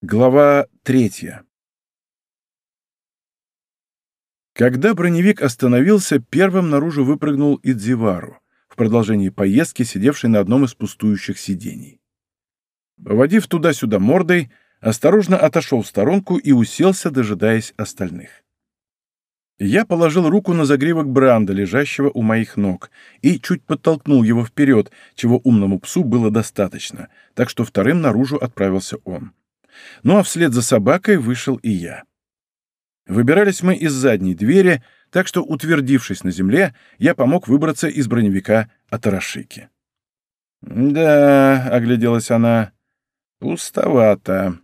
Глава третья. Когда броневик остановился, первым наружу выпрыгнул Идзивару, в продолжении поездки сидевший на одном из пустующих сидений. Поводив туда-сюда мордой, осторожно отошел в сторонку и уселся, дожидаясь остальных. Я положил руку на загривок Бранда, лежащего у моих ног, и чуть подтолкнул его вперед, чего умному псу было достаточно, так что вторым наружу отправился он. Ну а вслед за собакой вышел и я. Выбирались мы из задней двери, так что, утвердившись на земле, я помог выбраться из броневика Атарашики. «Да», — огляделась она, — «пустовато».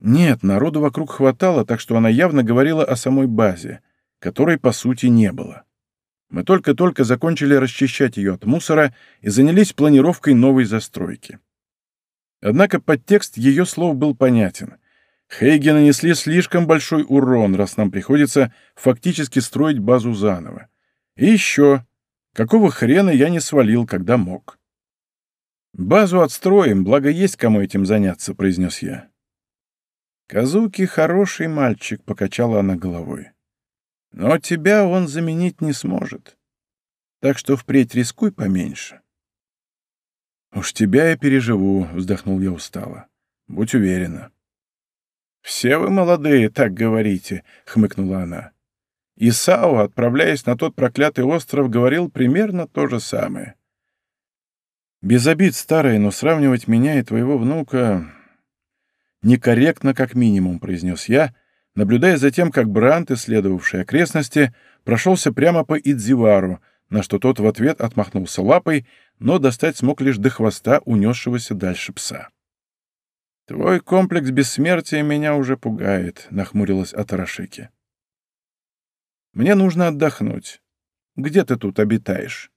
Нет, народу вокруг хватало, так что она явно говорила о самой базе, которой, по сути, не было. Мы только-только закончили расчищать ее от мусора и занялись планировкой новой застройки. Однако подтекст ее слов был понятен. Хейги нанесли слишком большой урон, раз нам приходится фактически строить базу заново. И еще, какого хрена я не свалил, когда мог? «Базу отстроим, благо есть кому этим заняться», — произнес я. «Казуки хороший мальчик», — покачала она головой. «Но тебя он заменить не сможет. Так что впредь рискуй поменьше». «Уж тебя я переживу», — вздохнул я устало. «Будь уверена». «Все вы молодые так говорите», — хмыкнула она. Исао, отправляясь на тот проклятый остров, говорил примерно то же самое. «Без обид, старая, но сравнивать меня и твоего внука некорректно как минимум», — произнес я, наблюдая за тем, как Брант, исследовавший окрестности, прошелся прямо по Идзивару, на что тот в ответ отмахнулся лапой, но достать смог лишь до хвоста унесшегося дальше пса. «Твой комплекс бессмертия меня уже пугает», — нахмурилась Атарашики. «Мне нужно отдохнуть. Где ты тут обитаешь?»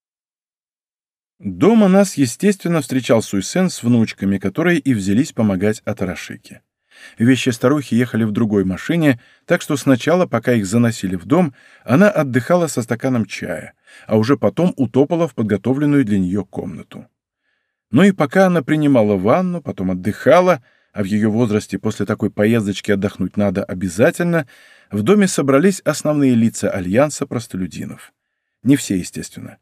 Дома нас, естественно, встречал Суйсен с внучками, которые и взялись помогать Атарашике. Вещи старухи ехали в другой машине, так что сначала, пока их заносили в дом, она отдыхала со стаканом чая, а уже потом утопала в подготовленную для нее комнату. Ну и пока она принимала ванну, потом отдыхала, а в ее возрасте после такой поездочки отдохнуть надо обязательно, в доме собрались основные лица Альянса простолюдинов. Не все, естественно.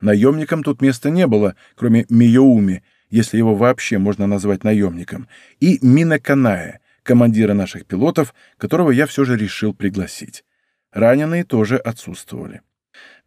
Наемникам тут места не было, кроме Миоуми, если его вообще можно назвать наемником, и Мина Каная, командира наших пилотов, которого я все же решил пригласить. Раненые тоже отсутствовали.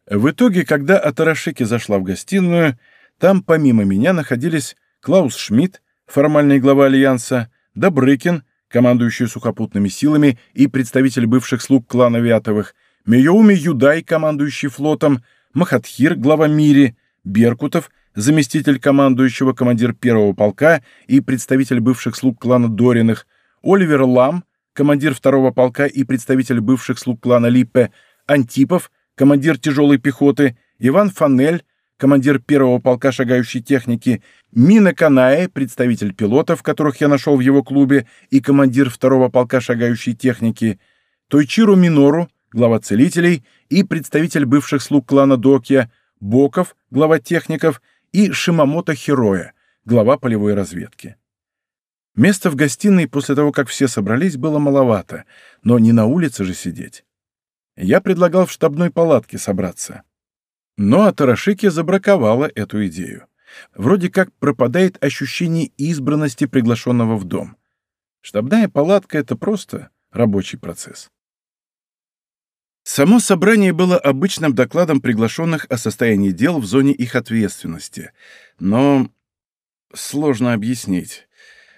В итоге, когда Атарашики зашла в гостиную, там помимо меня находились Клаус Шмидт, формальный глава Альянса, Добрыкин, командующий сухопутными силами и представитель бывших слуг клана Вятовых, Миоуми Юдай, командующий флотом, Махатхир, глава Мири, Беркутов — заместитель командующего командир первого полка и представитель бывших слуг клана Дориных, Оливер Лам, командир второго полка и представитель бывших слуг клана Липпе, Антипов, командир тяжелой пехоты, Иван Фанель, командир первого полка шагающей техники, Мина Канае, представитель пилотов, которых я нашел в его клубе, и командир второго полка шагающей техники, Тойчиру Минору, глава целителей, и представитель бывших слуг клана Докья, Боков, глава техников, и Шимамото Хероя, глава полевой разведки. Места в гостиной после того, как все собрались, было маловато, но не на улице же сидеть. Я предлагал в штабной палатке собраться. Но Атарашики забраковала эту идею. Вроде как пропадает ощущение избранности приглашенного в дом. Штабная палатка — это просто рабочий процесс. Само собрание было обычным докладом приглашенных о состоянии дел в зоне их ответственности. Но сложно объяснить.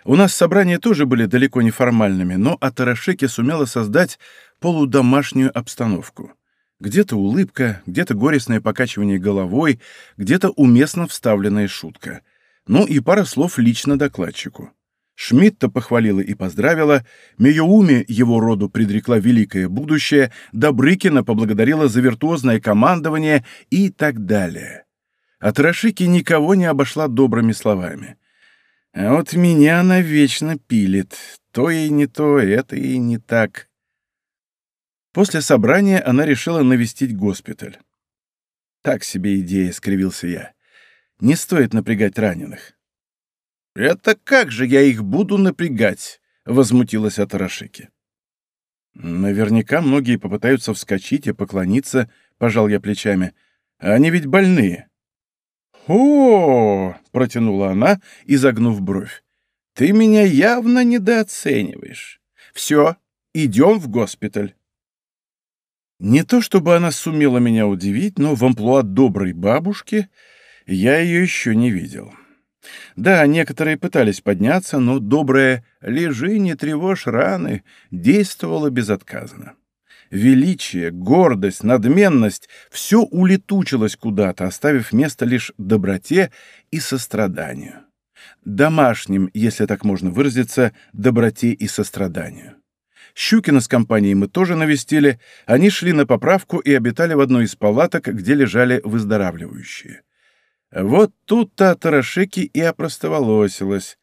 У нас собрания тоже были далеко не формальными, но Атарашеки сумела создать полудомашнюю обстановку. Где-то улыбка, где-то горестное покачивание головой, где-то уместно вставленная шутка. Ну и пара слов лично докладчику. Шмидта похвалила и поздравила, Миоуми его роду предрекла великое будущее, Добрыкина поблагодарила за виртуозное командование и так далее. От Рашики никого не обошла добрыми словами. А вот меня она вечно пилит. То и не то, это и не так. После собрания она решила навестить госпиталь. «Так себе идея», — скривился я. «Не стоит напрягать раненых. «Это как же я их буду напрягать?» — возмутилась Атарашики. «Наверняка многие попытаются вскочить и поклониться», — пожал я плечами. «А они ведь больные». «О!» — протянула она, изогнув бровь. «Ты меня явно недооцениваешь. Все, идем в госпиталь». Не то чтобы она сумела меня удивить, но в амплуа доброй бабушки я ее еще не видел. Да, некоторые пытались подняться, но доброе «лежи, не тревожь раны» действовало безотказно. Величие, гордость, надменность — все улетучилось куда-то, оставив место лишь доброте и состраданию. Домашним, если так можно выразиться, доброте и состраданию. Щукина с компанией мы тоже навестили, они шли на поправку и обитали в одной из палаток, где лежали выздоравливающие. Вот тут-то Тарашеки и опростоволосилась.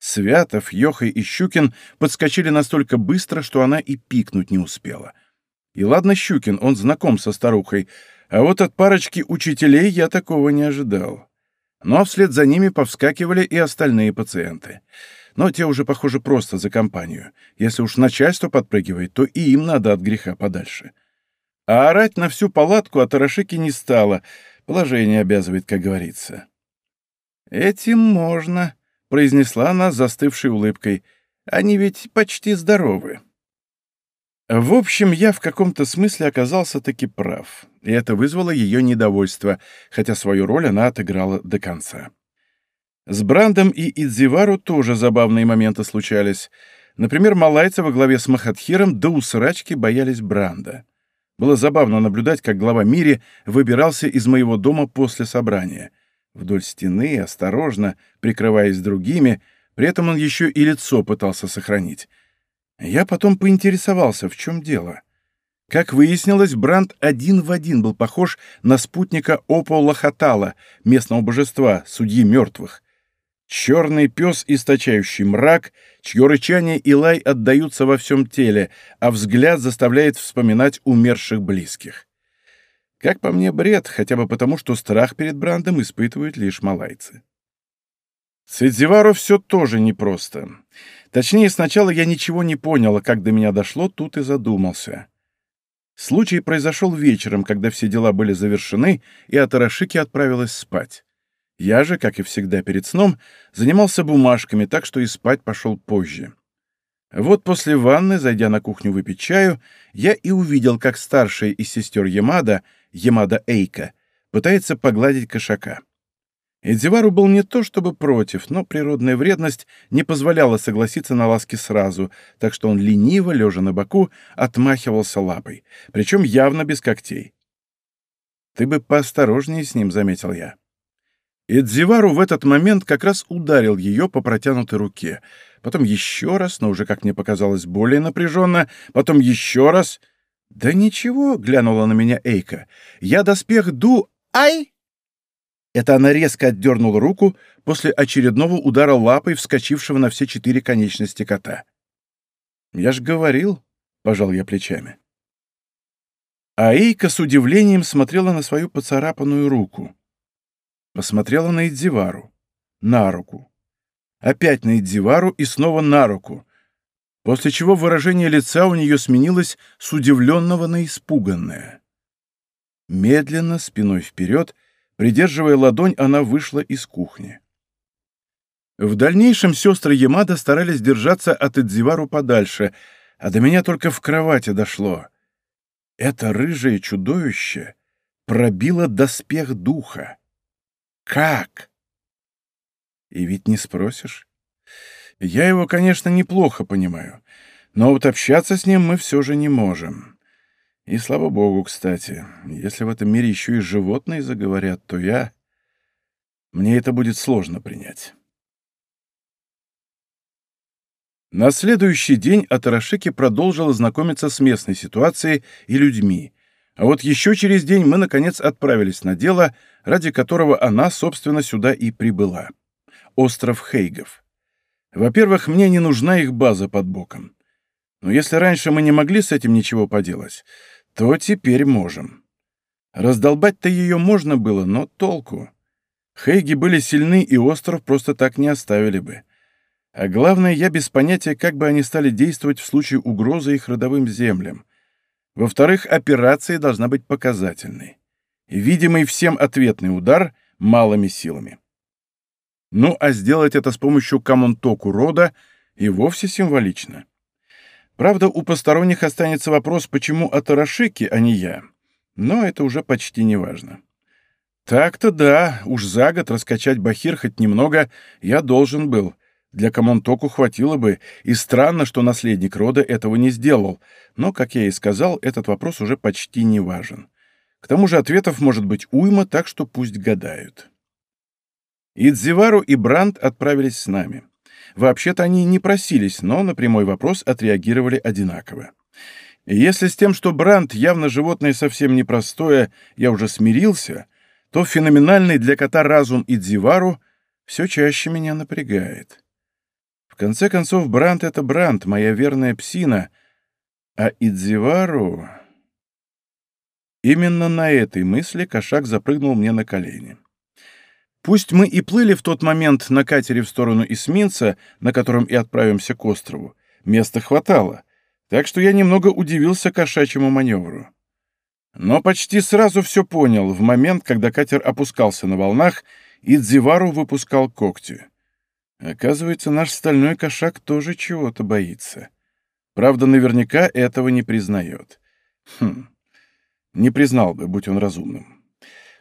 Святов, Йохай и Щукин подскочили настолько быстро, что она и пикнуть не успела. И ладно Щукин, он знаком со старухой, а вот от парочки учителей я такого не ожидал. Но вслед за ними повскакивали и остальные пациенты. Но те уже, похоже, просто за компанию. Если уж начальство подпрыгивает, то и им надо от греха подальше. А орать на всю палатку от Арашики не стало — Положение обязывает, как говорится. «Этим можно», — произнесла она с застывшей улыбкой. «Они ведь почти здоровы». В общем, я в каком-то смысле оказался таки прав, и это вызвало ее недовольство, хотя свою роль она отыграла до конца. С Брандом и Идзивару тоже забавные моменты случались. Например, малайцы во главе с Махатхиром до усрачки боялись Бранда. Было забавно наблюдать, как глава Мири выбирался из моего дома после собрания. Вдоль стены, осторожно, прикрываясь другими, при этом он еще и лицо пытался сохранить. Я потом поинтересовался, в чем дело. Как выяснилось, Бранд один в один был похож на спутника Опо Лохатала, местного божества, судьи мертвых. Черный пес, источающий мрак, чье рычание и лай отдаются во всем теле, а взгляд заставляет вспоминать умерших близких. Как по мне, бред, хотя бы потому, что страх перед Брандом испытывают лишь малайцы. С Эдзивару все тоже непросто. Точнее, сначала я ничего не понял, а как до меня дошло, тут и задумался. Случай произошел вечером, когда все дела были завершены, и Атарашики отправилась спать. Я же, как и всегда перед сном, занимался бумажками, так что и спать пошел позже. Вот после ванны, зайдя на кухню выпить чаю, я и увидел, как старшая из сестер Ямада, Ямада Эйка, пытается погладить кошака. Эдзивару был не то чтобы против, но природная вредность не позволяла согласиться на ласки сразу, так что он лениво, лежа на боку, отмахивался лапой, причем явно без когтей. «Ты бы поосторожнее с ним», — заметил я. Эдзивару в этот момент как раз ударил ее по протянутой руке. Потом еще раз, но уже, как мне показалось, более напряженно. Потом еще раз. «Да ничего», — глянула на меня Эйка. «Я доспех ду... Ай!» Это она резко отдернула руку после очередного удара лапой, вскочившего на все четыре конечности кота. «Я ж говорил», — пожал я плечами. А Эйка с удивлением смотрела на свою поцарапанную руку. Посмотрела на Идзивару. На руку. Опять на Идзивару и снова на руку. После чего выражение лица у нее сменилось с удивленного на испуганное. Медленно, спиной вперед, придерживая ладонь, она вышла из кухни. В дальнейшем сестры Ямада старались держаться от Идзивару подальше, а до меня только в кровати дошло. Это рыжее чудовище пробило доспех духа. Как? И ведь не спросишь. Я его, конечно, неплохо понимаю, но вот общаться с ним мы все же не можем. И слава богу, кстати, если в этом мире еще и животные заговорят, то я... Мне это будет сложно принять. На следующий день Атарашики продолжила знакомиться с местной ситуацией и людьми, а вот еще через день мы, наконец, отправились на дело, ради которого она, собственно, сюда и прибыла. Остров Хейгов. Во-первых, мне не нужна их база под боком. Но если раньше мы не могли с этим ничего поделать, то теперь можем. Раздолбать-то ее можно было, но толку. Хейги были сильны, и остров просто так не оставили бы. А главное, я без понятия, как бы они стали действовать в случае угрозы их родовым землям. Во-вторых, операция должна быть показательной. Видимый всем ответный удар малыми силами. Ну, а сделать это с помощью коммунтоку рода и вовсе символично. Правда, у посторонних останется вопрос, почему Атарашики, а не я. Но это уже почти не важно. Так-то да, уж за год раскачать Бахир хоть немного я должен был. Для Камонтоку хватило бы, и странно, что наследник рода этого не сделал. Но, как я и сказал, этот вопрос уже почти не важен. К тому же ответов может быть уйма, так что пусть гадают. Идзивару и Бранд отправились с нами. Вообще-то они не просились, но на прямой вопрос отреагировали одинаково. Если с тем, что Бранд явно животное совсем непростое, я уже смирился, то феноменальный для кота разум Идзивару все чаще меня напрягает. В конце концов, Бранд — это Бранд, моя верная псина, а Идзивару... Именно на этой мысли кошак запрыгнул мне на колени. Пусть мы и плыли в тот момент на катере в сторону эсминца, на котором и отправимся к острову, места хватало, так что я немного удивился кошачьему маневру. Но почти сразу все понял в момент, когда катер опускался на волнах, и Дзивару выпускал когти. Оказывается, наш стальной кошак тоже чего-то боится. Правда, наверняка этого не признает. Хм, не признал бы, будь он разумным.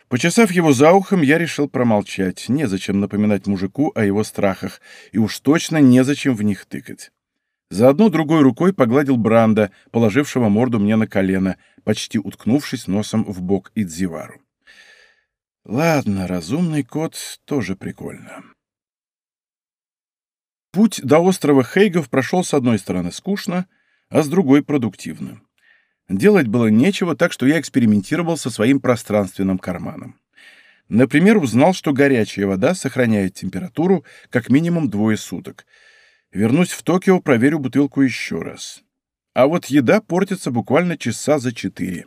Почесав его за ухом, я решил промолчать. Незачем напоминать мужику о его страхах, и уж точно незачем в них тыкать. Заодно другой рукой погладил Бранда, положившего морду мне на колено, почти уткнувшись носом в бок Идзивару. Ладно, разумный кот тоже прикольно. Путь до острова Хейгов прошел с одной стороны скучно, а с другой продуктивно. Делать было нечего, так что я экспериментировал со своим пространственным карманом. Например, узнал, что горячая вода сохраняет температуру как минимум двое суток. Вернусь в Токио, проверю бутылку еще раз. А вот еда портится буквально часа за четыре.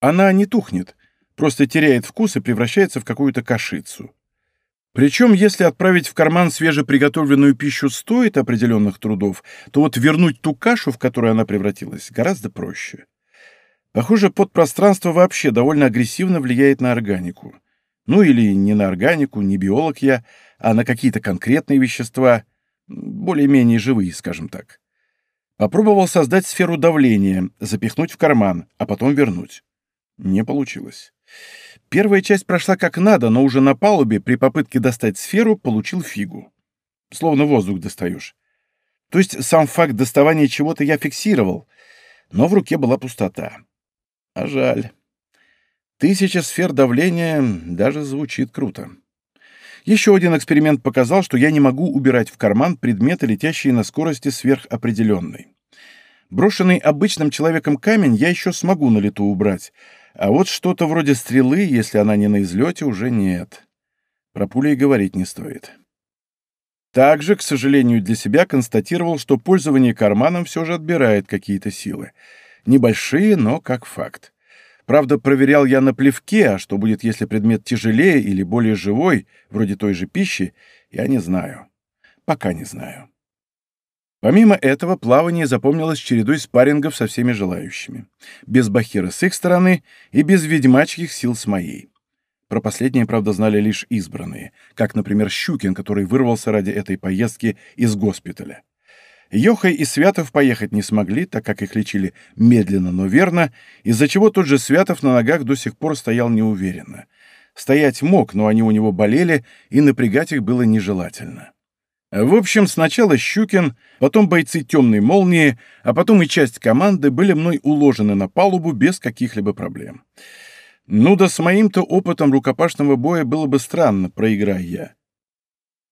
Она не тухнет, просто теряет вкус и превращается в какую-то кашицу. Причем, если отправить в карман свежеприготовленную пищу стоит определенных трудов, то вот вернуть ту кашу, в которую она превратилась, гораздо проще. Похоже, подпространство вообще довольно агрессивно влияет на органику. Ну или не на органику, не биолог я, а на какие-то конкретные вещества, более-менее живые, скажем так. Попробовал создать сферу давления, запихнуть в карман, а потом вернуть. Не получилось. Первая часть прошла как надо, но уже на палубе при попытке достать сферу получил фигу. Словно воздух достаешь. То есть сам факт доставания чего-то я фиксировал, но в руке была пустота. А жаль. Тысяча сфер давления даже звучит круто. Еще один эксперимент показал, что я не могу убирать в карман предметы, летящие на скорости сверхопределенной. Брошенный обычным человеком камень я еще смогу на лету убрать, а вот что-то вроде стрелы, если она не на излете, уже нет. Про пули и говорить не стоит. Также, к сожалению, для себя констатировал, что пользование карманом все же отбирает какие-то силы. Небольшие, но как факт. Правда, проверял я на плевке, а что будет, если предмет тяжелее или более живой, вроде той же пищи, я не знаю. Пока не знаю. Помимо этого, плавание запомнилось чередой спаррингов со всеми желающими. Без Бахира с их стороны и без ведьмачьих сил с моей. Про последнее, правда, знали лишь избранные, как, например, Щукин, который вырвался ради этой поездки из госпиталя. Йохай и Святов поехать не смогли, так как их лечили медленно, но верно, из-за чего тот же Святов на ногах до сих пор стоял неуверенно. Стоять мог, но они у него болели, и напрягать их было нежелательно. В общем, сначала Щукин, потом бойцы «Темной молнии», а потом и часть команды были мной уложены на палубу без каких-либо проблем. Ну да с моим-то опытом рукопашного боя было бы странно, проиграя я.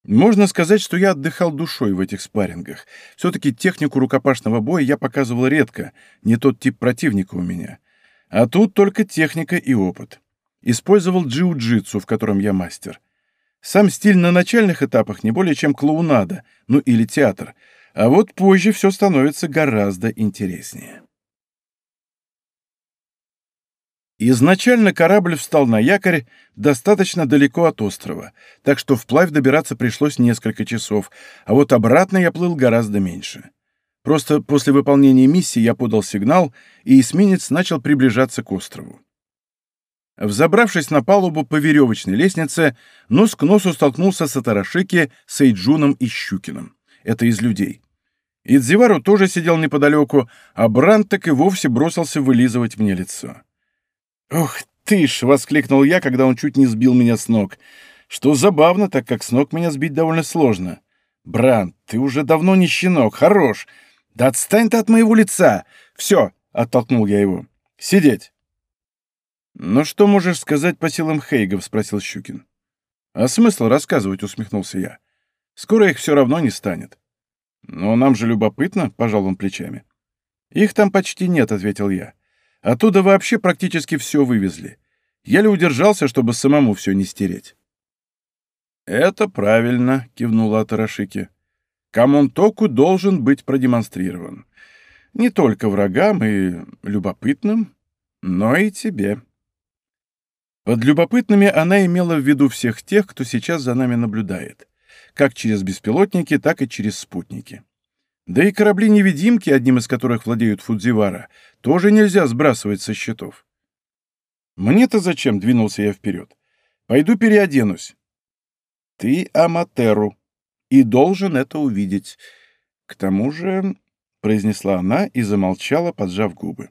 Можно сказать, что я отдыхал душой в этих спаррингах. Все-таки технику рукопашного боя я показывал редко, не тот тип противника у меня. А тут только техника и опыт. Использовал джиу-джитсу, в котором я мастер. Сам стиль на начальных этапах не более чем клоунада, ну или театр, а вот позже все становится гораздо интереснее. Изначально корабль встал на якорь достаточно далеко от острова, так что вплавь добираться пришлось несколько часов, а вот обратно я плыл гораздо меньше. Просто после выполнения миссии я подал сигнал, и эсминец начал приближаться к острову. Взобравшись на палубу по веревочной лестнице, нос к носу столкнулся с Атарашики, Сейджуном и Щукиным. Это из людей. Идзивару тоже сидел неподалеку, а Бранд так и вовсе бросился вылизывать мне лицо. «Ух ты ж!» — воскликнул я, когда он чуть не сбил меня с ног. Что забавно, так как с ног меня сбить довольно сложно. «Бранд, ты уже давно не щенок, хорош! Да отстань ты от моего лица! Все!» — оттолкнул я его. «Сидеть!» «Ну что можешь сказать по силам Хейгов?» — спросил Щукин. «А смысл рассказывать?» — усмехнулся я. «Скоро их все равно не станет». «Но нам же любопытно», — пожал он плечами. «Их там почти нет», — ответил я. «Оттуда вообще практически все вывезли. Еле удержался, чтобы самому все не стереть». «Это правильно», — кивнула Атарашики. «Камонтоку должен быть продемонстрирован. Не только врагам и любопытным, но и тебе». Под любопытными она имела в виду всех тех, кто сейчас за нами наблюдает как через беспилотники, так и через спутники. Да и корабли-невидимки, одним из которых владеют Фудзивара, тоже нельзя сбрасывать со счетов. «Мне-то зачем?» — двинулся я вперед. «Пойду переоденусь». «Ты Аматеру и должен это увидеть. К тому же...» — произнесла она и замолчала, поджав губы.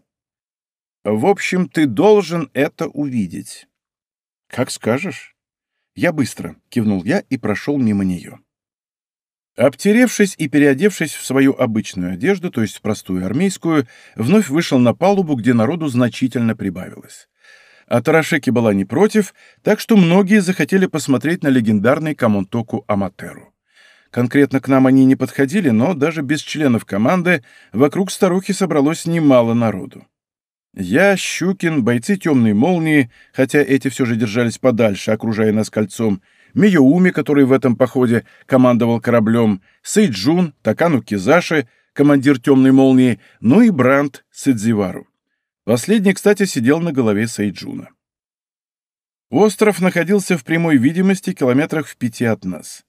«В общем, ты должен это увидеть». «Как скажешь». «Я быстро», — кивнул я и прошел мимо нее. Обтеревшись и переодевшись в свою обычную одежду, то есть простую армейскую, вновь вышел на палубу, где народу значительно прибавилось. А Тарашеки была не против, так что многие захотели посмотреть на легендарный Камонтоку Аматеру. Конкретно к нам они не подходили, но даже без членов команды вокруг старухи собралось немало народу. Я, Щукин, бойцы темной молнии, хотя эти все же держались подальше, окружая нас кольцом, Миюуми, который в этом походе командовал кораблем, Сейджун, Такану Кизаши, командир темной молнии, ну и Бранд Сидзивару. Последний, кстати, сидел на голове Сейджуна. Остров находился в прямой видимости километрах в пяти от нас.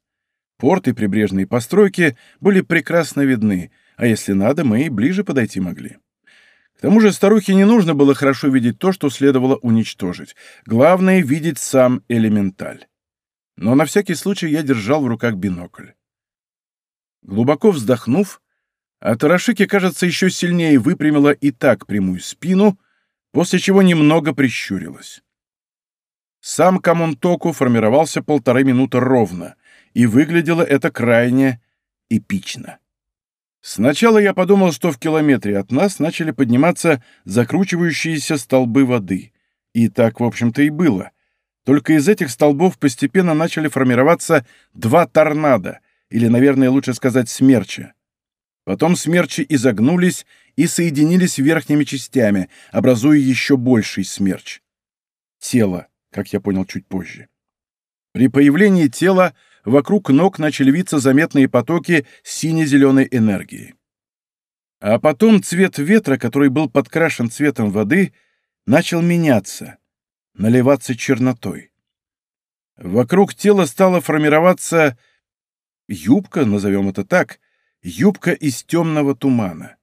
Порт и прибрежные постройки были прекрасно видны, а если надо, мы и ближе подойти могли. Тому же старухе не нужно было хорошо видеть то, что следовало уничтожить. Главное — видеть сам элементаль. Но на всякий случай я держал в руках бинокль. Глубоко вздохнув, Атарашики, кажется, еще сильнее выпрямила и так прямую спину, после чего немного прищурилась. Сам Камонтоку формировался полторы минуты ровно, и выглядело это крайне эпично. Сначала я подумал, что в километре от нас начали подниматься закручивающиеся столбы воды. И так, в общем-то, и было. Только из этих столбов постепенно начали формироваться два торнадо, или, наверное, лучше сказать, смерча. Потом смерчи изогнулись и соединились верхними частями, образуя еще больший смерч. Тело, как я понял чуть позже. При появлении тела вокруг ног начали виться заметные потоки сине-зеленой энергии. А потом цвет ветра, который был подкрашен цветом воды, начал меняться, наливаться чернотой. Вокруг тела стала формироваться юбка, назовем это так, юбка из темного тумана.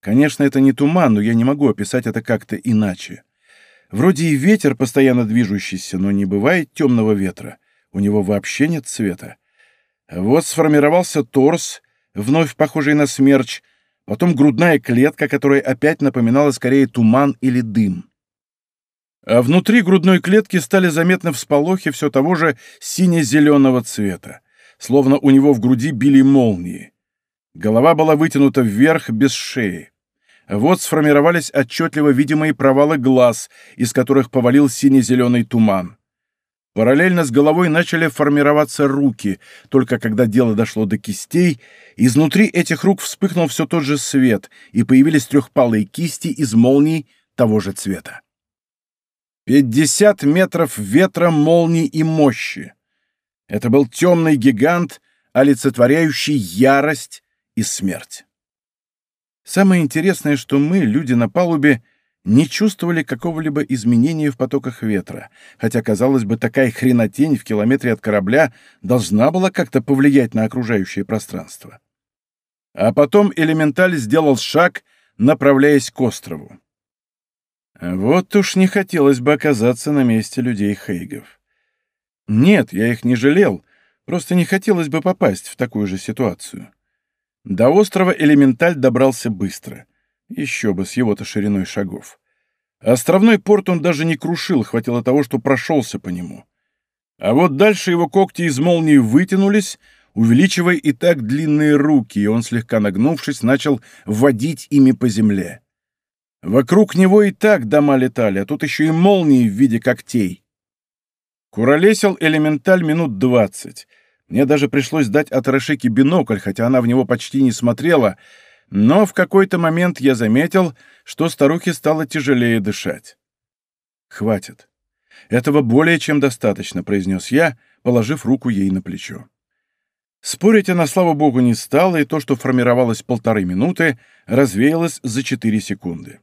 Конечно, это не туман, но я не могу описать это как-то иначе. Вроде и ветер постоянно движущийся, но не бывает темного ветра у него вообще нет цвета. Вот сформировался торс, вновь похожий на смерч, потом грудная клетка, которая опять напоминала скорее туман или дым. А внутри грудной клетки стали заметны всполохи все того же сине-зеленого цвета, словно у него в груди били молнии. Голова была вытянута вверх, без шеи. Вот сформировались отчетливо видимые провалы глаз, из которых повалил сине-зеленый туман. Параллельно с головой начали формироваться руки, только когда дело дошло до кистей, изнутри этих рук вспыхнул все тот же свет, и появились трехпалые кисти из молний того же цвета. Пятьдесят метров ветра, молний и мощи. Это был темный гигант, олицетворяющий ярость и смерть. Самое интересное, что мы, люди на палубе, не чувствовали какого-либо изменения в потоках ветра, хотя, казалось бы, такая хренотень в километре от корабля должна была как-то повлиять на окружающее пространство. А потом элементаль сделал шаг, направляясь к острову. Вот уж не хотелось бы оказаться на месте людей Хейгов. Нет, я их не жалел, просто не хотелось бы попасть в такую же ситуацию. До острова элементаль добрался быстро. Еще бы, с его-то шириной шагов. Островной порт он даже не крушил, хватило того, что прошелся по нему. А вот дальше его когти из молнии вытянулись, увеличивая и так длинные руки, и он, слегка нагнувшись, начал водить ими по земле. Вокруг него и так дома летали, а тут еще и молнии в виде когтей. Куролесил элементаль минут двадцать. Мне даже пришлось дать Атарашике бинокль, хотя она в него почти не смотрела, но в какой-то момент я заметил, что старухе стало тяжелее дышать. «Хватит. Этого более чем достаточно», — произнес я, положив руку ей на плечо. Спорить она, слава богу, не стала, и то, что формировалось полторы минуты, развеялось за четыре секунды.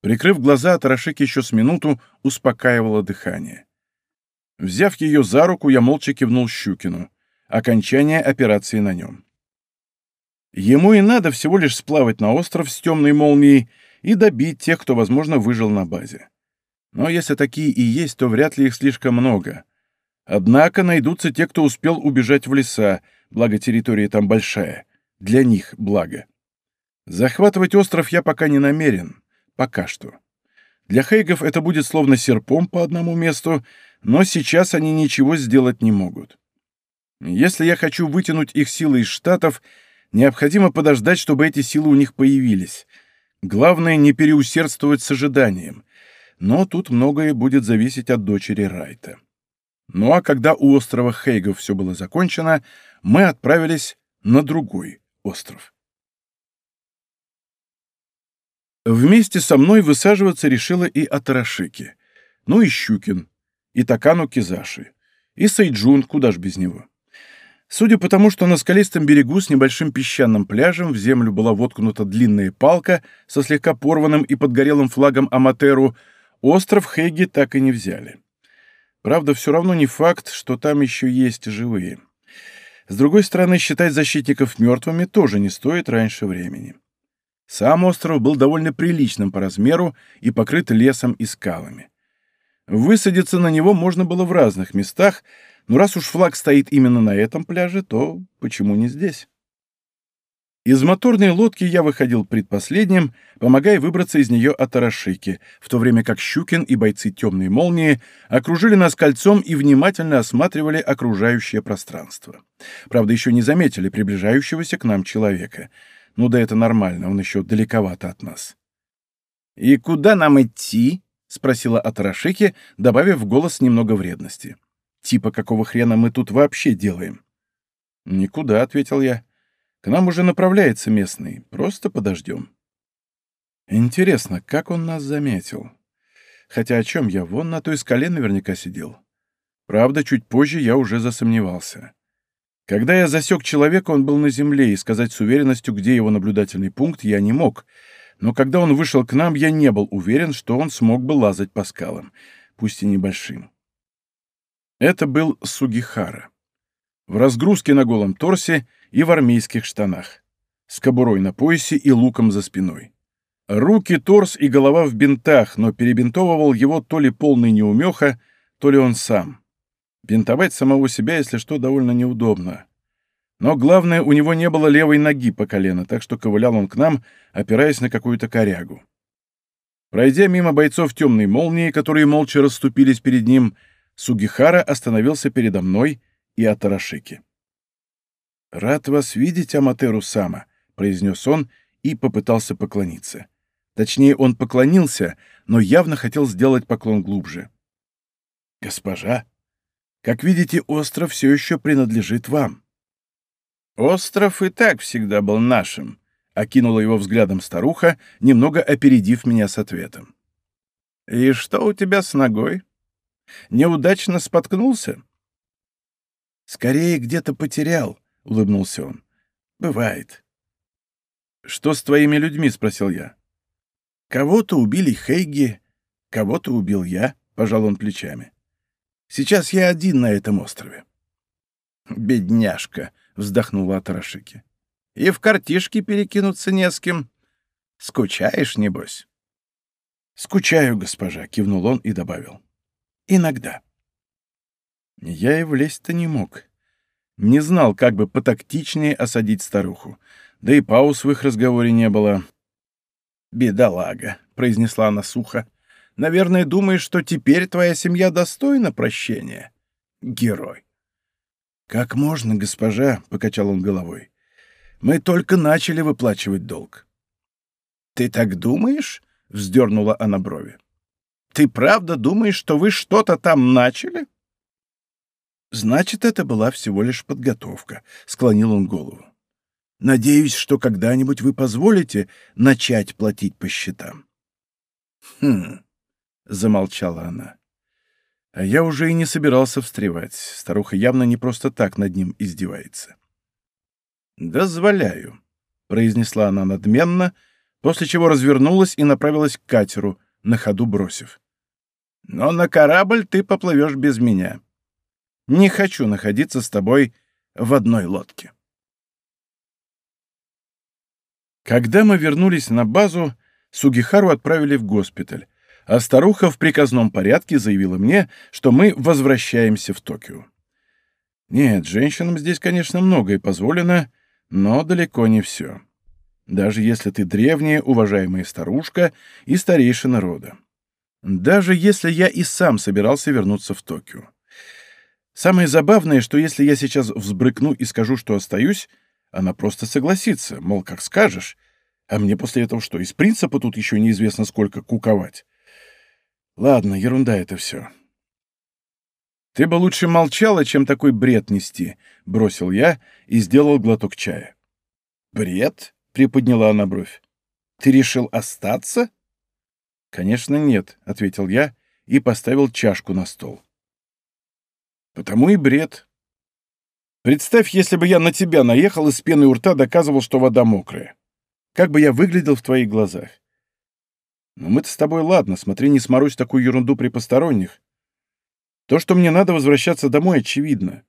Прикрыв глаза, Тарашик еще с минуту успокаивала дыхание. Взяв ее за руку, я молча кивнул Щукину. Окончание операции на нем. Ему и надо всего лишь сплавать на остров с темной молнией и добить тех, кто, возможно, выжил на базе. Но если такие и есть, то вряд ли их слишком много. Однако найдутся те, кто успел убежать в леса, благо территория там большая. Для них благо. Захватывать остров я пока не намерен. Пока что. Для хейгов это будет словно серпом по одному месту, но сейчас они ничего сделать не могут. Если я хочу вытянуть их силы из Штатов, необходимо подождать, чтобы эти силы у них появились. Главное, не переусердствовать с ожиданием. Но тут многое будет зависеть от дочери Райта. Ну а когда у острова Хейгов все было закончено, мы отправились на другой остров. Вместе со мной высаживаться решила и Атарашики, ну и Щукин, и Такану Кизаши, и Сайджун, куда ж без него. Судя по тому, что на скалистом берегу с небольшим песчаным пляжем в землю была воткнута длинная палка со слегка порванным и подгорелым флагом Аматеру, остров Хейги так и не взяли. Правда, все равно не факт, что там еще есть живые. С другой стороны, считать защитников мертвыми тоже не стоит раньше времени. Сам остров был довольно приличным по размеру и покрыт лесом и скалами. Высадиться на него можно было в разных местах, но раз уж флаг стоит именно на этом пляже, то почему не здесь? Из моторной лодки я выходил предпоследним, помогая выбраться из нее от Арашики, в то время как Щукин и бойцы «Темной молнии» окружили нас кольцом и внимательно осматривали окружающее пространство. Правда, еще не заметили приближающегося к нам человека. Ну да это нормально, он еще далековато от нас. «И куда нам идти?» — спросила Атарашики, добавив в голос немного вредности. — Типа, какого хрена мы тут вообще делаем? Никуда, — ответил я. К нам уже направляется местный. Просто подождем. Интересно, как он нас заметил? Хотя о чем я? Вон на той скале наверняка сидел. Правда, чуть позже я уже засомневался. Когда я засек человека, он был на земле, и сказать с уверенностью, где его наблюдательный пункт, я не мог. Но когда он вышел к нам, я не был уверен, что он смог бы лазать по скалам, пусть и небольшим. Это был Сугихара. В разгрузке на голом торсе и в армейских штанах. С кобурой на поясе и луком за спиной. Руки, торс и голова в бинтах, но перебинтовывал его то ли полный неумеха, то ли он сам. Бинтовать самого себя, если что, довольно неудобно. Но главное, у него не было левой ноги по колено, так что ковылял он к нам, опираясь на какую-то корягу. Пройдя мимо бойцов темной молнии, которые молча расступились перед ним, Сугихара остановился передо мной и Атарашики. «Рад вас видеть, Аматеру Сама», — произнес он и попытался поклониться. Точнее, он поклонился, но явно хотел сделать поклон глубже. «Госпожа, как видите, остров все еще принадлежит вам». «Остров и так всегда был нашим», — окинула его взглядом старуха, немного опередив меня с ответом. «И что у тебя с ногой?» Неудачно споткнулся? Скорее, где-то потерял, — улыбнулся он. Бывает. Что с твоими людьми? — спросил я. Кого-то убили Хейги, кого-то убил я, — пожал он плечами. Сейчас я один на этом острове. «Бедняжка!» — вздохнула Атарашики. «И в картишки перекинуться не с кем. Скучаешь, небось?» «Скучаю, госпожа», — кивнул он и добавил. «Иногда». Я и влезть-то не мог. Не знал, как бы потактичнее осадить старуху. Да и пауз в их разговоре не было. «Бедолага», — произнесла она сухо. «Наверное, думаешь, что теперь твоя семья достойна прощения?» «Герой». «Как можно, госпожа?» — покачал он головой. «Мы только начали выплачивать долг». «Ты так думаешь?» — вздернула она брови. «Ты правда думаешь, что вы что-то там начали?» «Значит, это была всего лишь подготовка», — склонил он голову. «Надеюсь, что когда-нибудь вы позволите начать платить по счетам». «Хм», — замолчала она. А я уже и не собирался встревать. Старуха явно не просто так над ним издевается. «Дозволяю», — произнесла она надменно, после чего развернулась и направилась к катеру, на ходу бросив. «Но на корабль ты поплывешь без меня. Не хочу находиться с тобой в одной лодке». Когда мы вернулись на базу, Сугихару отправили в госпиталь, а старуха в приказном порядке заявила мне, что мы возвращаемся в Токио. Нет, женщинам здесь, конечно, многое позволено, но далеко не все. Даже если ты древняя, уважаемая старушка и старейшина рода. Даже если я и сам собирался вернуться в Токио. Самое забавное, что если я сейчас взбрыкну и скажу, что остаюсь, она просто согласится, мол, как скажешь, а мне после этого что, из принципа тут еще неизвестно сколько куковать. Ладно, ерунда это все. Ты бы лучше молчала, чем такой бред нести, бросил я и сделал глоток чая. Бред? приподняла она бровь. Ты решил остаться? Конечно, нет, ответил я и поставил чашку на стол. Потому и бред. Представь, если бы я на тебя наехал и с пеной у рта доказывал, что вода мокрая. Как бы я выглядел в твоих глазах? Но мы-то с тобой ладно, смотри, не сморозь такую ерунду при посторонних. То, что мне надо возвращаться домой, очевидно.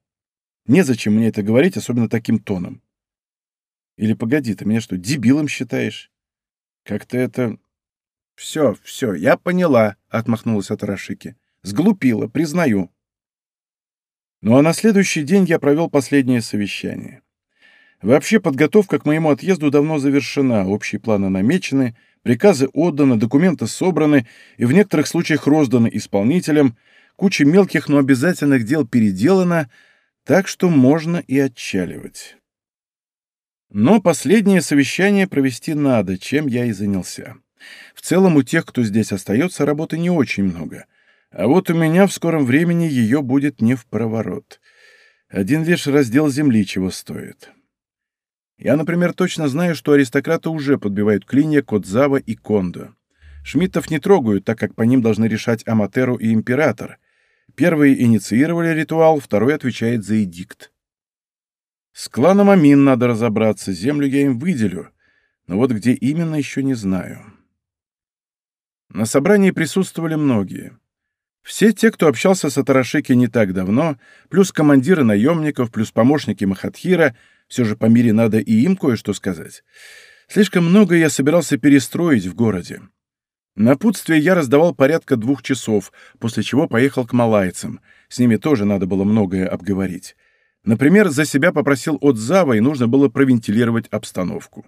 Незачем мне это говорить, особенно таким тоном. Или погоди, ты меня что, дебилом считаешь? Как-то это... Все, все, я поняла, — отмахнулась от Рашики. Сглупила, признаю. Ну а на следующий день я провел последнее совещание. Вообще подготовка к моему отъезду давно завершена, общие планы намечены — Приказы отданы, документы собраны и в некоторых случаях розданы исполнителям, куча мелких, но обязательных дел переделана, так что можно и отчаливать. Но последнее совещание провести надо, чем я и занялся. В целом у тех, кто здесь остается, работы не очень много. А вот у меня в скором времени ее будет не в проворот. Один лишь раздел земли чего стоит. Я, например, точно знаю, что аристократы уже подбивают клинья Кодзава и Кондо. Шмидтов не трогают, так как по ним должны решать Аматеру и Император. Первые инициировали ритуал, второй отвечает за эдикт. С кланом Амин надо разобраться, землю я им выделю, но вот где именно еще не знаю. На собрании присутствовали многие. Все те, кто общался с Атарашики не так давно, плюс командиры наемников, плюс помощники Махатхира — все же по мире надо и им кое-что сказать. Слишком много я собирался перестроить в городе. Напутствие я раздавал порядка двух часов, после чего поехал к малайцам. С ними тоже надо было многое обговорить. Например, за себя попросил от Зава, и нужно было провентилировать обстановку.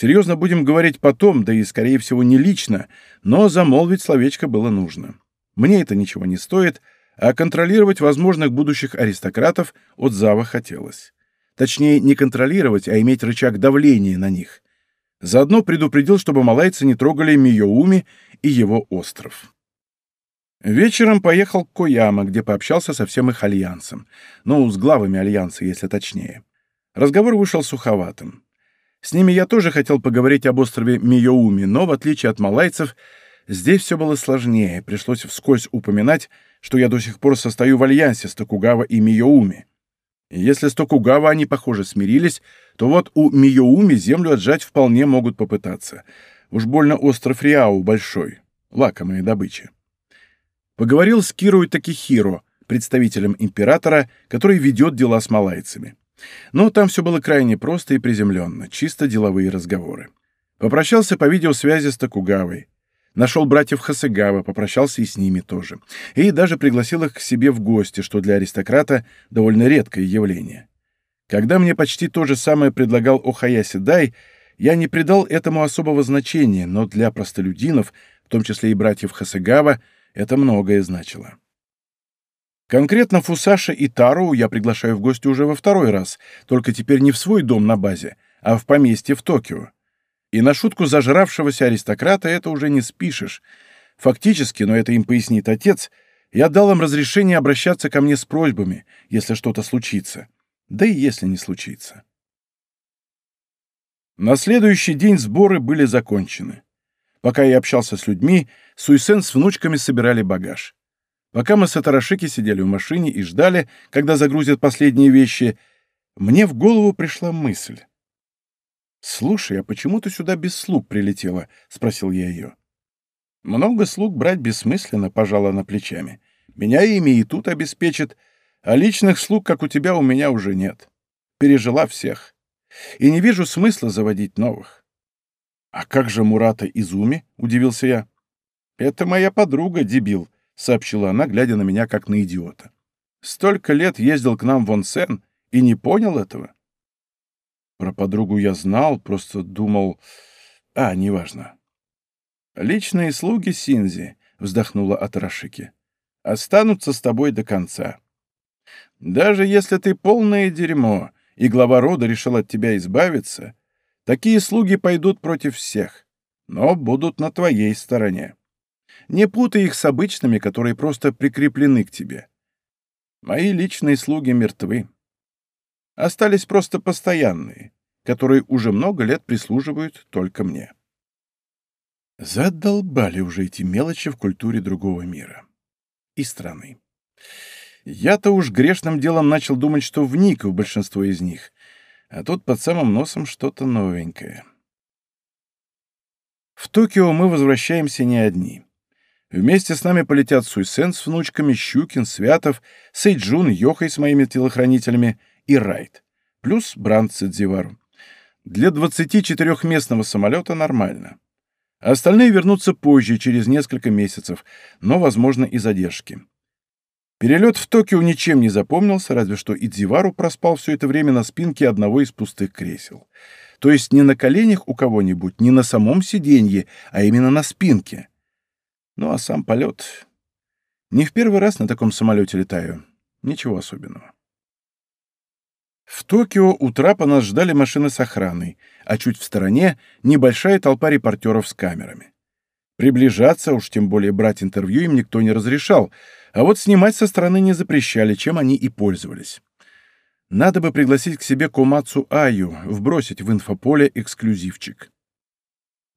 Серьезно будем говорить потом, да и, скорее всего, не лично, но замолвить словечко было нужно. Мне это ничего не стоит, а контролировать возможных будущих аристократов от Зава хотелось. Точнее, не контролировать, а иметь рычаг давления на них. Заодно предупредил, чтобы малайцы не трогали Миоуми и его остров. Вечером поехал к Кояма, где пообщался со всем их альянсом. Ну, с главами альянса, если точнее. Разговор вышел суховатым. С ними я тоже хотел поговорить об острове Миоуми, но, в отличие от малайцев, здесь все было сложнее. Пришлось вскользь упоминать, что я до сих пор состою в альянсе с Токугава и Миоуми. Если с Токугава они, похоже, смирились, то вот у Миоуми землю отжать вполне могут попытаться. Уж больно остров Риау большой. Лакомая добыча. Поговорил с Кирой Такихиро, представителем императора, который ведет дела с малайцами. Но там все было крайне просто и приземленно, чисто деловые разговоры. Попрощался по видеосвязи с Токугавой. Нашел братьев Хасыгава, попрощался и с ними тоже. И даже пригласил их к себе в гости, что для аристократа довольно редкое явление. Когда мне почти то же самое предлагал Охаяси Дай, я не придал этому особого значения, но для простолюдинов, в том числе и братьев Хасыгава, это многое значило. Конкретно Фусаша и Тару я приглашаю в гости уже во второй раз, только теперь не в свой дом на базе, а в поместье в Токио. И на шутку зажравшегося аристократа это уже не спишешь. Фактически, но это им пояснит отец, я дал им разрешение обращаться ко мне с просьбами, если что-то случится. Да и если не случится. На следующий день сборы были закончены. Пока я общался с людьми, Суйсен с внучками собирали багаж. Пока мы с Атарашики сидели в машине и ждали, когда загрузят последние вещи, мне в голову пришла мысль. «Слушай, а почему ты сюда без слуг прилетела?» — спросил я ее. «Много слуг брать бессмысленно», — пожала на плечами. «Меня ими и тут обеспечат, а личных слуг, как у тебя, у меня уже нет. Пережила всех. И не вижу смысла заводить новых». «А как же Мурата Изуми?» — удивился я. «Это моя подруга, дебил», — сообщила она, глядя на меня как на идиота. «Столько лет ездил к нам в Онсен и не понял этого». Про подругу я знал, просто думал... А, неважно. «Личные слуги Синзи», — вздохнула Атарашики, — «останутся с тобой до конца. Даже если ты полное дерьмо, и глава рода решил от тебя избавиться, такие слуги пойдут против всех, но будут на твоей стороне. Не путай их с обычными, которые просто прикреплены к тебе. Мои личные слуги мертвы. Остались просто постоянные, которые уже много лет прислуживают только мне. Задолбали уже эти мелочи в культуре другого мира. И страны. Я-то уж грешным делом начал думать, что вник в большинство из них, а тут под самым носом что-то новенькое. В Токио мы возвращаемся не одни. Вместе с нами полетят Суйсен с внучками, Щукин, Святов, Сейджун, Йохой с моими телохранителями — и Райт, плюс Бранд Цидзивару. Для 24-местного самолета нормально. Остальные вернутся позже, через несколько месяцев, но, возможно, и задержки. Перелет в Токио ничем не запомнился, разве что Идзивару проспал все это время на спинке одного из пустых кресел. То есть не на коленях у кого-нибудь, не на самом сиденье, а именно на спинке. Ну а сам полет... Не в первый раз на таком самолете летаю. Ничего особенного. В Токио у трапа нас ждали машины с охраной, а чуть в стороне — небольшая толпа репортеров с камерами. Приближаться, уж тем более брать интервью им никто не разрешал, а вот снимать со стороны не запрещали, чем они и пользовались. Надо бы пригласить к себе Комацу Аю, вбросить в инфополе эксклюзивчик.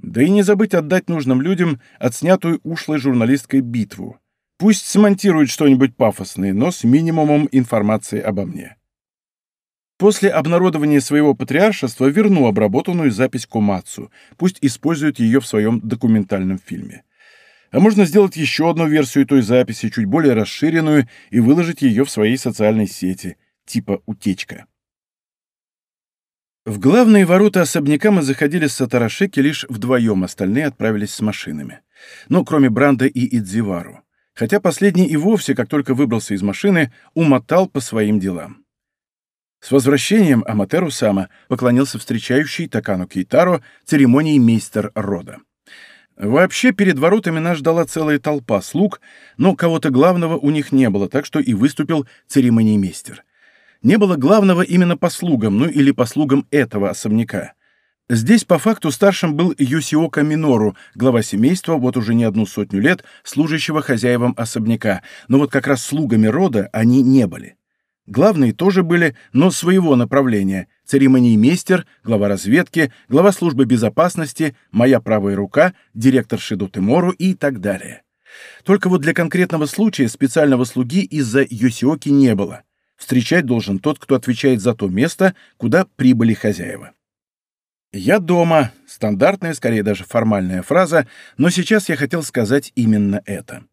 Да и не забыть отдать нужным людям отснятую ушлой журналисткой битву. Пусть смонтируют что-нибудь пафосное, но с минимумом информации обо мне. После обнародования своего патриаршества верну обработанную запись Комацу, пусть используют ее в своем документальном фильме. А можно сделать еще одну версию той записи, чуть более расширенную, и выложить ее в своей социальной сети, типа утечка. В главные ворота особняка мы заходили с Сатарашеки лишь вдвоем, остальные отправились с машинами. Ну, кроме Бранда и Идзивару. Хотя последний и вовсе, как только выбрался из машины, умотал по своим делам. С возвращением Аматеру Сама поклонился встречающий Такану Кейтаро церемонии мейстер рода. Вообще, перед воротами нас ждала целая толпа слуг, но кого-то главного у них не было, так что и выступил церемониймейстер. Не было главного именно по слугам, ну или по слугам этого особняка. Здесь по факту старшим был Юсиока Минору, глава семейства, вот уже не одну сотню лет, служащего хозяевам особняка, но вот как раз слугами рода они не были. Главные тоже были, но своего направления. Церемониймейстер, глава разведки, глава службы безопасности, моя правая рука, директор Шидо Тимору и так далее. Только вот для конкретного случая специального слуги из-за Йосиоки не было. Встречать должен тот, кто отвечает за то место, куда прибыли хозяева. «Я дома», — Стандартная, скорее даже формальная фраза, но сейчас я хотел сказать именно это.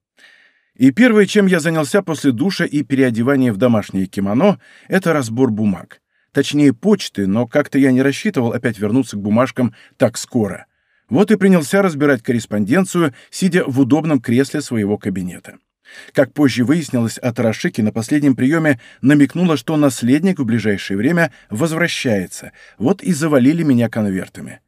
И первое, чем я занялся после душа и переодевания в домашнее кимоно, это разбор бумаг. Точнее, почты, но как-то я не рассчитывал опять вернуться к бумажкам так скоро. Вот и принялся разбирать корреспонденцию, сидя в удобном кресле своего кабинета. Как позже выяснилось, Атарашики на последнем приеме намекнула, что наследник в ближайшее время возвращается, вот и завалили меня конвертами.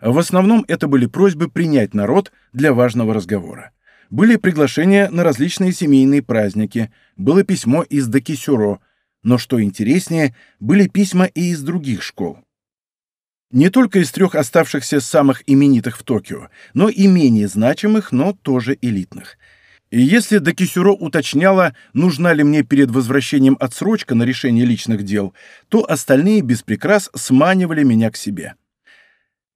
В основном это были просьбы принять народ для важного разговора. Были приглашения на различные семейные праздники, было письмо из Дакисюро, но, что интереснее, были письма и из других школ. Не только из трех оставшихся самых именитых в Токио, но и менее значимых, но тоже элитных. И если Дакисюро уточняла, нужна ли мне перед возвращением отсрочка на решение личных дел, то остальные без прикрас сманивали меня к себе.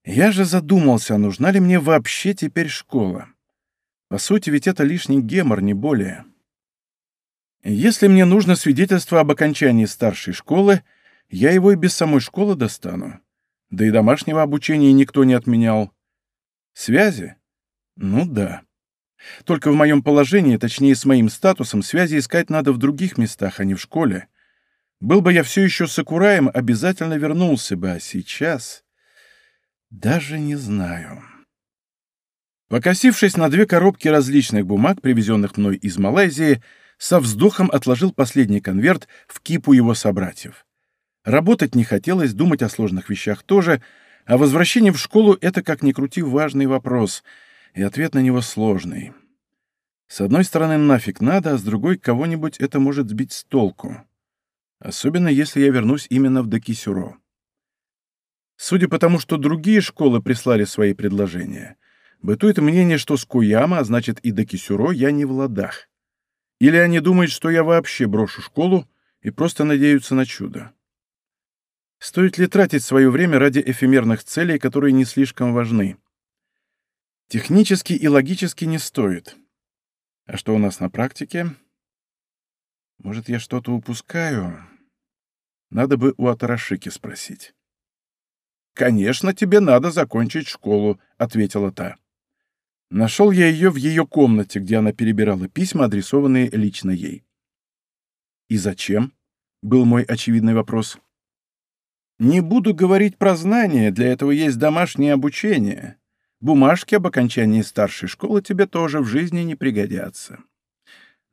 Я же задумался, нужна ли мне вообще теперь школа. По сути, ведь это лишний гемор, не более. Если мне нужно свидетельство об окончании старшей школы, я его и без самой школы достану. Да и домашнего обучения никто не отменял. Связи? Ну да. Только в моем положении, точнее с моим статусом, связи искать надо в других местах, а не в школе. Был бы я все еще с Акураем, обязательно вернулся бы, а сейчас... Даже не знаю. Покосившись на две коробки различных бумаг, привезенных мной из Малайзии, со вздохом отложил последний конверт в кипу его собратьев. Работать не хотелось, думать о сложных вещах тоже, а возвращение в школу — это, как ни крути, важный вопрос, и ответ на него сложный. С одной стороны, нафиг надо, а с другой, кого-нибудь это может сбить с толку. Особенно, если я вернусь именно в Дакисюро. Судя по тому, что другие школы прислали свои предложения, бытует мнение, что с Куяма, а значит и до Кисюро, я не в ладах. Или они думают, что я вообще брошу школу и просто надеются на чудо. Стоит ли тратить свое время ради эфемерных целей, которые не слишком важны? Технически и логически не стоит. А что у нас на практике? Может, я что-то упускаю? Надо бы у Атарашики спросить. «Конечно, тебе надо закончить школу», — ответила та. Нашел я ее в ее комнате, где она перебирала письма, адресованные лично ей. «И зачем?» — был мой очевидный вопрос. «Не буду говорить про знания, для этого есть домашнее обучение. Бумажки об окончании старшей школы тебе тоже в жизни не пригодятся.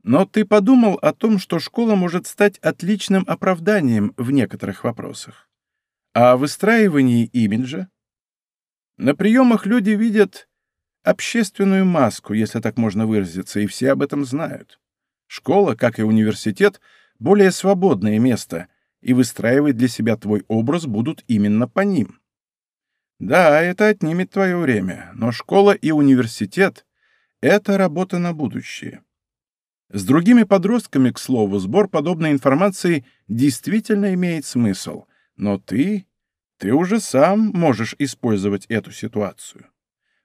Но ты подумал о том, что школа может стать отличным оправданием в некоторых вопросах. А выстраивании имиджа? На приемах люди видят общественную маску, если так можно выразиться, и все об этом знают. Школа, как и университет, более свободное место, и выстраивать для себя твой образ будут именно по ним. Да, это отнимет твое время, но школа и университет — это работа на будущее. С другими подростками, к слову, сбор подобной информации действительно имеет смысл, но ты ты уже сам можешь использовать эту ситуацию.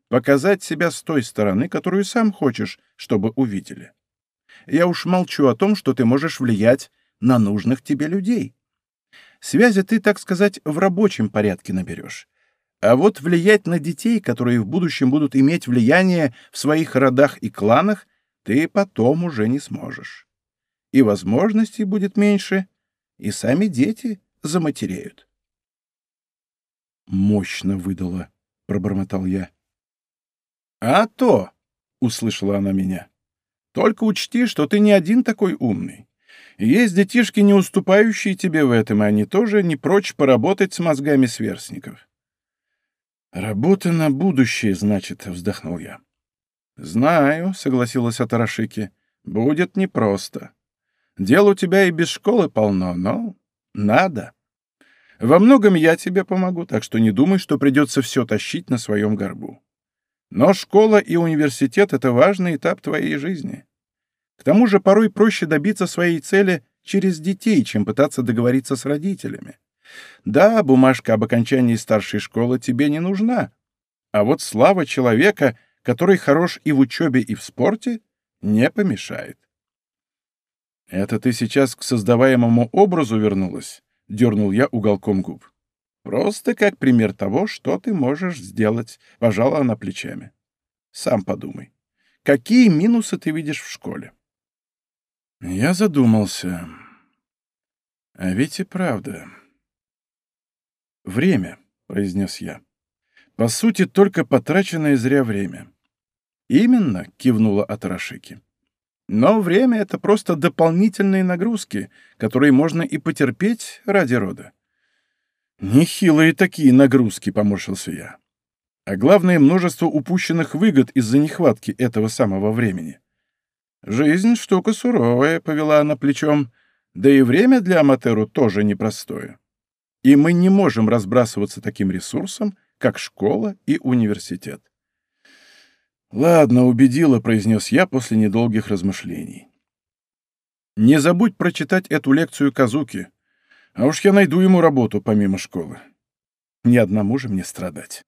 Показать себя с той стороны, которую сам хочешь, чтобы увидели. Я уж молчу о том, что ты можешь влиять на нужных тебе людей. Связи ты, так сказать, в рабочем порядке наберешь. А вот влиять на детей, которые в будущем будут иметь влияние в своих родах и кланах, ты потом уже не сможешь. И возможностей будет меньше, и сами дети заматереют. «Мощно выдала», — пробормотал я. «А то!» — услышала она меня. «Только учти, что ты не один такой умный. Есть детишки, не уступающие тебе в этом, и они тоже не прочь поработать с мозгами сверстников». «Работа на будущее, значит», — вздохнул я. «Знаю», — согласилась Атарашики, — «будет непросто. Дел у тебя и без школы полно, но надо». Во многом я тебе помогу, так что не думай, что придется все тащить на своем горбу. Но школа и университет — это важный этап твоей жизни. К тому же порой проще добиться своей цели через детей, чем пытаться договориться с родителями. Да, бумажка об окончании старшей школы тебе не нужна, а вот слава человека, который хорош и в учебе, и в спорте, не помешает. Это ты сейчас к создаваемому образу вернулась? — дернул я уголком губ. Просто как пример того, что ты можешь сделать, пожала она плечами. Сам подумай. Какие минусы ты видишь в школе? Я задумался. А ведь и правда. Время, произнес я. По сути, только потраченное зря время. Именно, кивнула Атарашики. Но время — это просто дополнительные нагрузки, которые можно и потерпеть ради рода. Нехилые такие нагрузки, поморщился я. А главное, множество упущенных выгод из-за нехватки этого самого времени. Жизнь — штука суровая, — повела она плечом, да и время для Аматеру тоже непростое. И мы не можем разбрасываться таким ресурсом, как школа и университет. «Ладно, убедила», — произнес я после недолгих размышлений. «Не забудь прочитать эту лекцию Казуки, а уж я найду ему работу помимо школы. Ни одному же мне страдать».